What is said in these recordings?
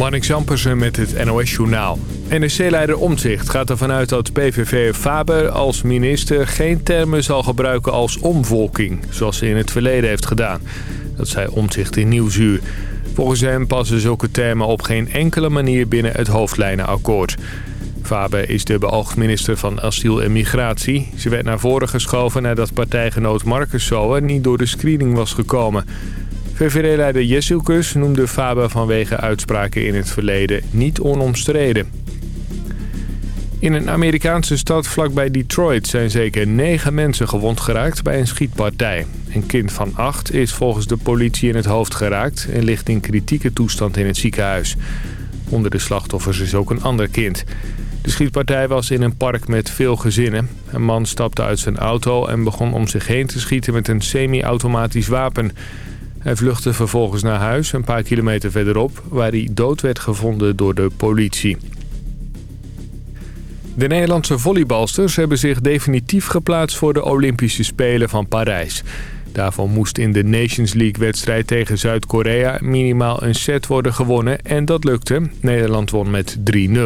Marnik Zampersen met het NOS-journaal. NSC-leider Omtzigt gaat ervan uit dat PVV Faber als minister... geen termen zal gebruiken als omvolking, zoals ze in het verleden heeft gedaan. Dat zei Omtzigt in Nieuwsuur. Volgens hem passen zulke termen op geen enkele manier binnen het hoofdlijnenakkoord. Faber is de beoogd minister van Asiel en Migratie. Ze werd naar voren geschoven nadat partijgenoot Marcus Soer niet door de screening was gekomen... VVD-leider Jessilkus noemde Faber vanwege uitspraken in het verleden niet onomstreden. In een Amerikaanse stad vlakbij Detroit zijn zeker negen mensen gewond geraakt bij een schietpartij. Een kind van acht is volgens de politie in het hoofd geraakt en ligt in kritieke toestand in het ziekenhuis. Onder de slachtoffers is ook een ander kind. De schietpartij was in een park met veel gezinnen. Een man stapte uit zijn auto en begon om zich heen te schieten met een semi-automatisch wapen. Hij vluchtte vervolgens naar huis, een paar kilometer verderop... waar hij dood werd gevonden door de politie. De Nederlandse volleybalsters hebben zich definitief geplaatst... voor de Olympische Spelen van Parijs. Daarvoor moest in de Nations League-wedstrijd tegen Zuid-Korea... minimaal een set worden gewonnen en dat lukte. Nederland won met 3-0.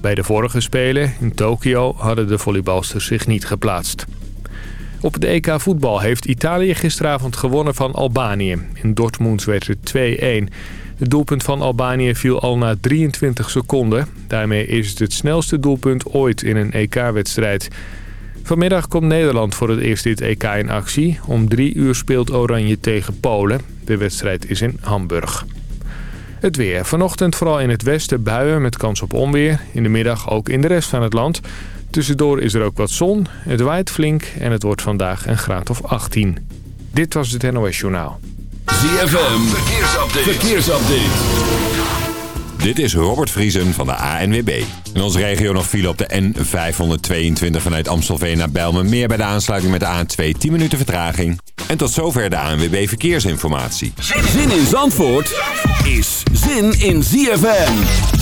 Bij de vorige Spelen in Tokio hadden de volleybalsters zich niet geplaatst. Op de EK voetbal heeft Italië gisteravond gewonnen van Albanië. In Dortmund werd het 2-1. Het doelpunt van Albanië viel al na 23 seconden. Daarmee is het het snelste doelpunt ooit in een EK-wedstrijd. Vanmiddag komt Nederland voor het eerst dit EK in actie. Om drie uur speelt Oranje tegen Polen. De wedstrijd is in Hamburg. Het weer. Vanochtend vooral in het westen buien met kans op onweer. In de middag ook in de rest van het land. Tussendoor is er ook wat zon, het waait flink en het wordt vandaag een graad of 18. Dit was het NOS Journaal. ZFM, verkeersupdate. verkeersupdate. Dit is Robert Vriesen van de ANWB. In onze regio nog file op de N522 vanuit Amstelveen naar Bijlmermeer... bij de aansluiting met de A2 10 minuten vertraging. En tot zover de ANWB Verkeersinformatie. Zin in Zandvoort is zin in ZFM.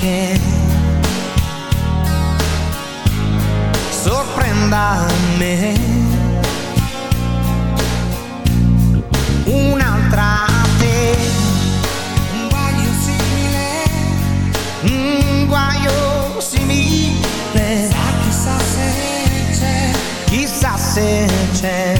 che sorprenda me. Un'altra te. Un guaio simile. Un guaio simile. Sa chissà se c'è. Chissà se c'è.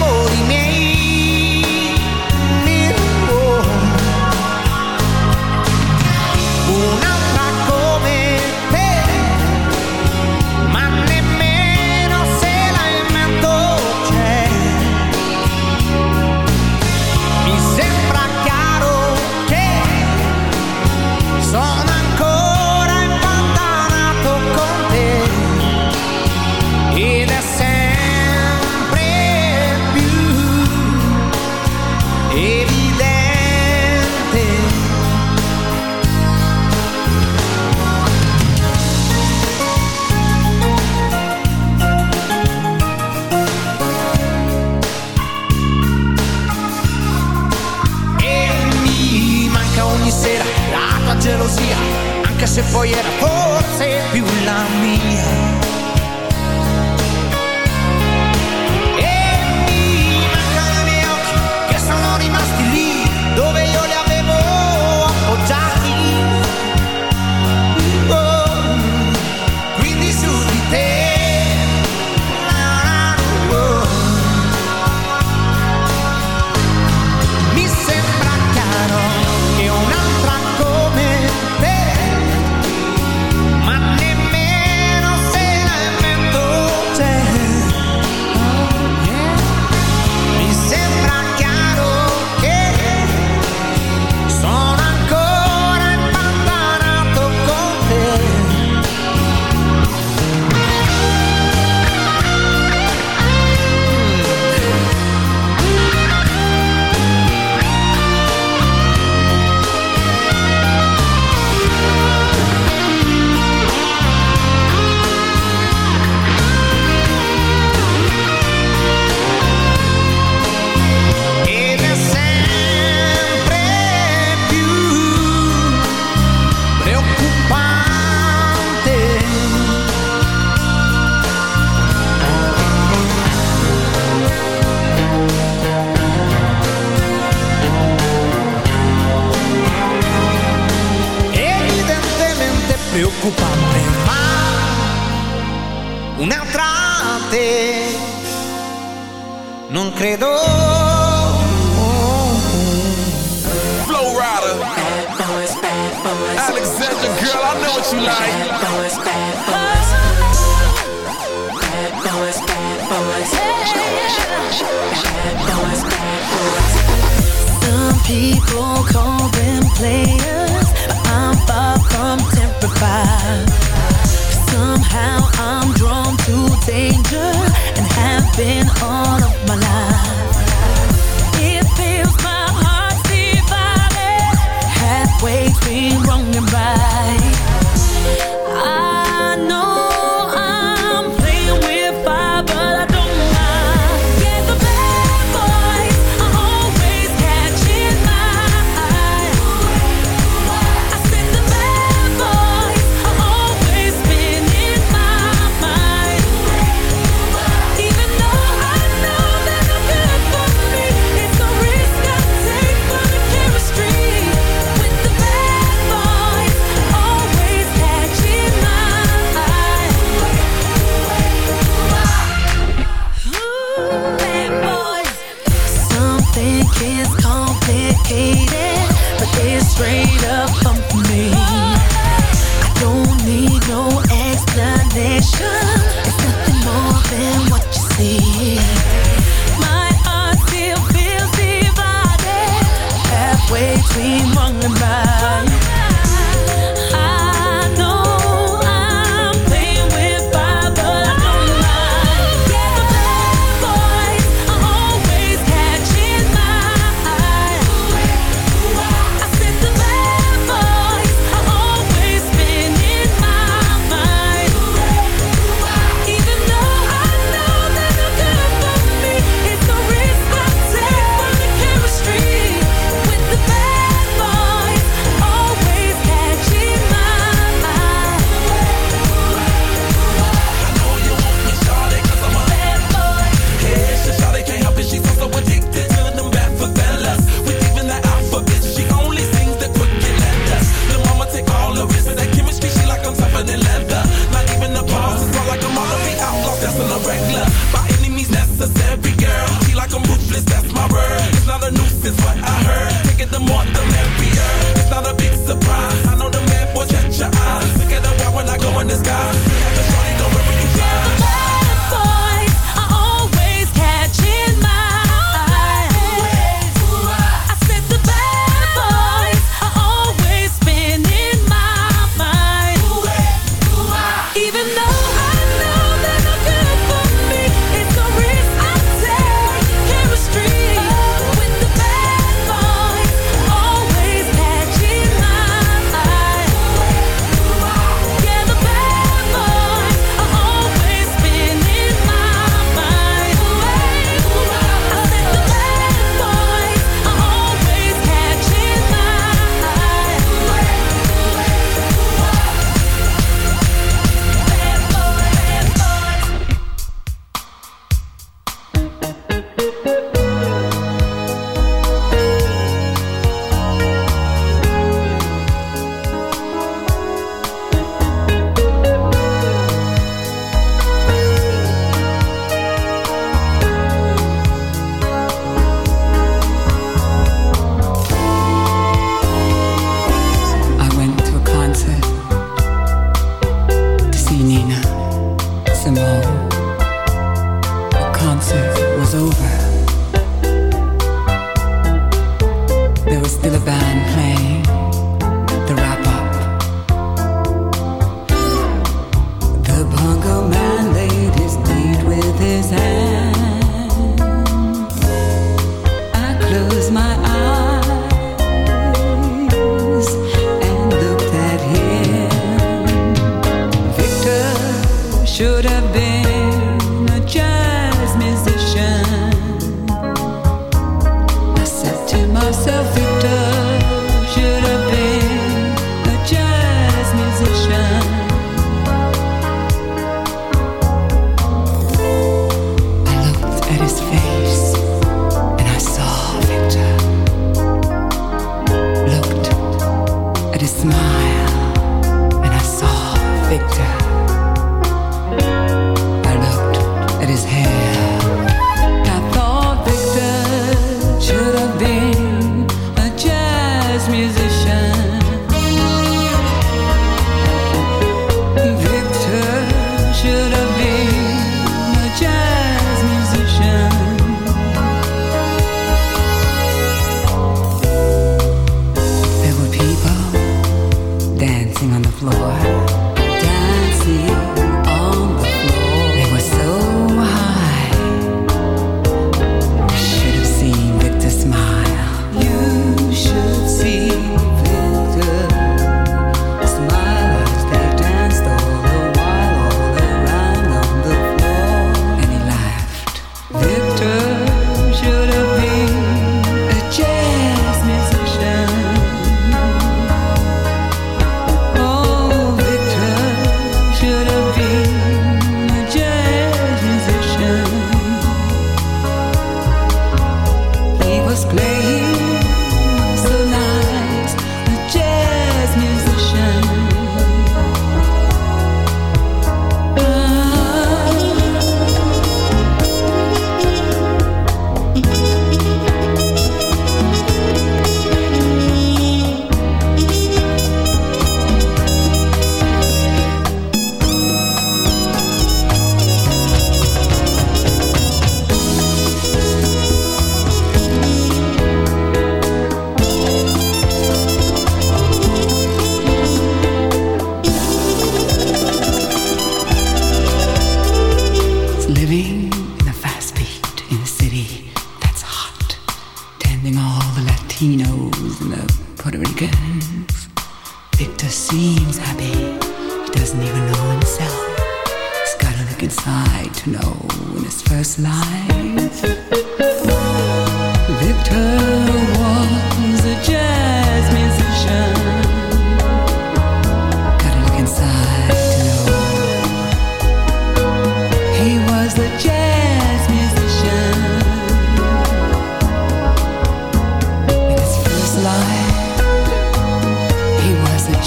holy preocupame ma un altra te non credo Flow Alexandra girl I know what you like. Some people call them players. I'm far from terrified. Somehow I'm drawn to danger and have been all of my life. It feels my heart divided, halfway between wrong and right. I know. straight up hump me. I don't need no explanation.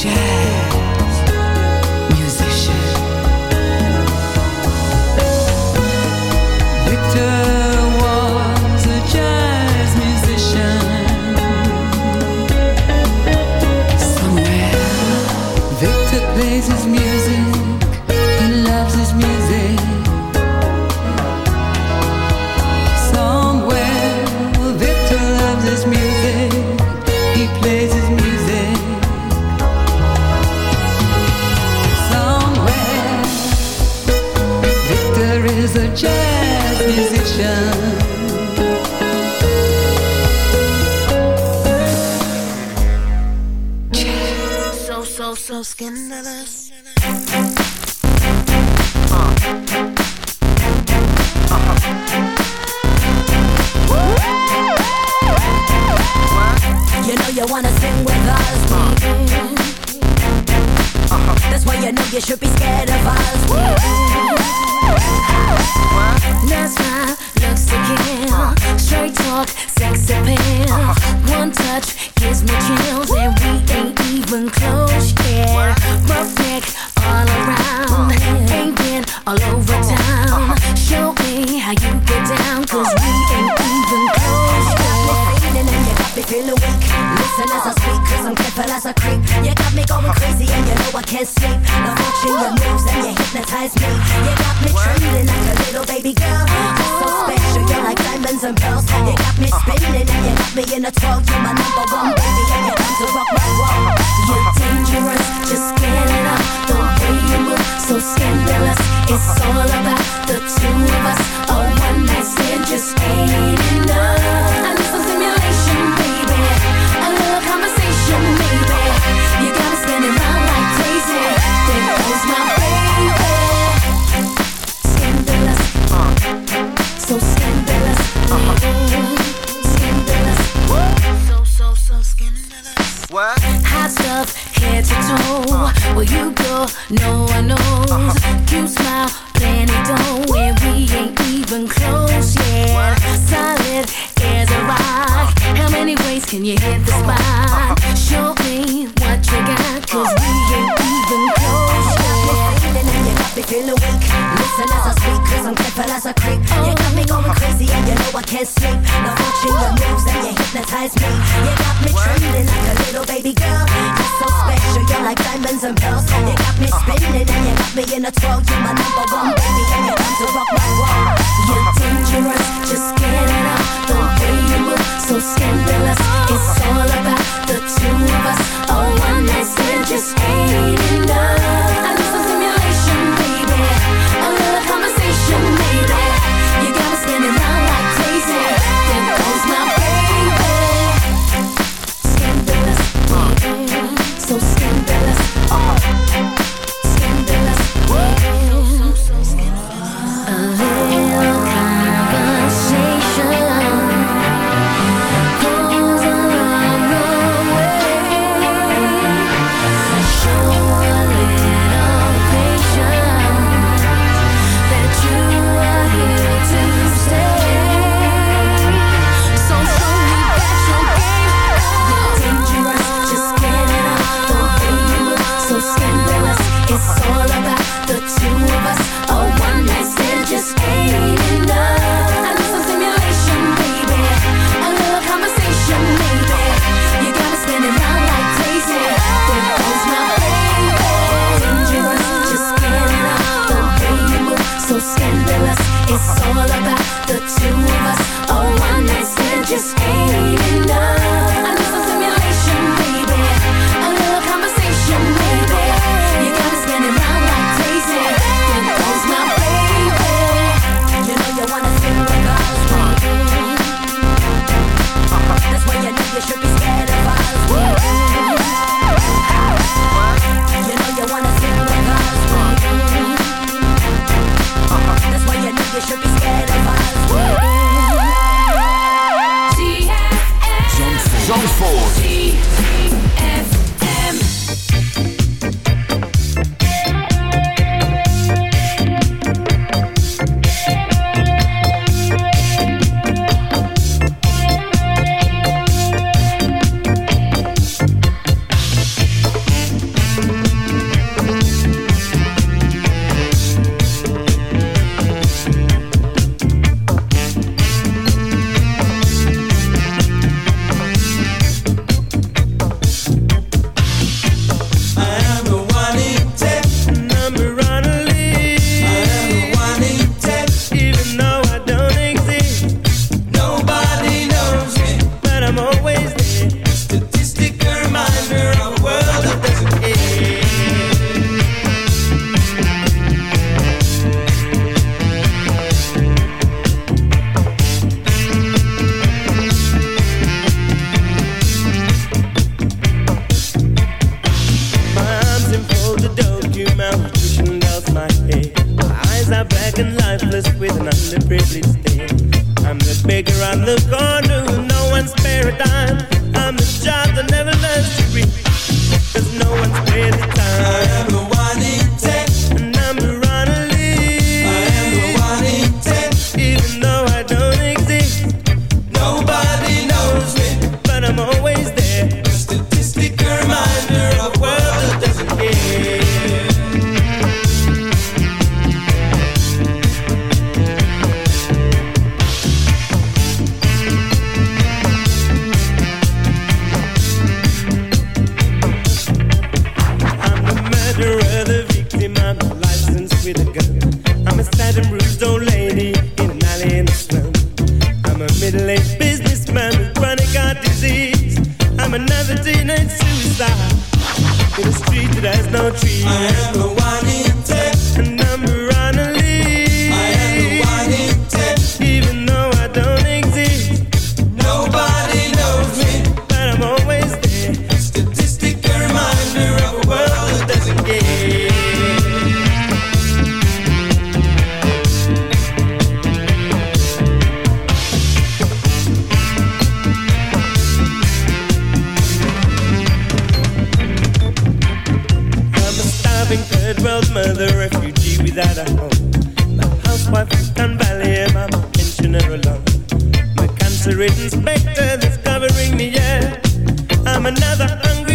Yeah.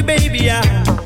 baby, I.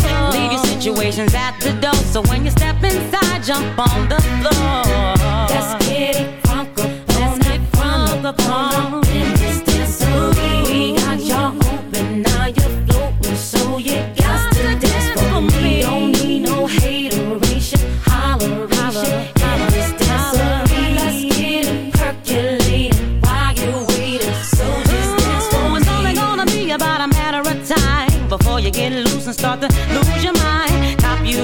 situations at the door. So when you step inside, jump on the floor. Let's get it funky. Let's get funky. Come in this dance We got y'all open, now you're floating, so you got to dance for me. Don't need no hateration, holleration. Holler, this dance Let's get it percolating you waiting. So. It's only gonna be about a matter of time before you get loose and start to lose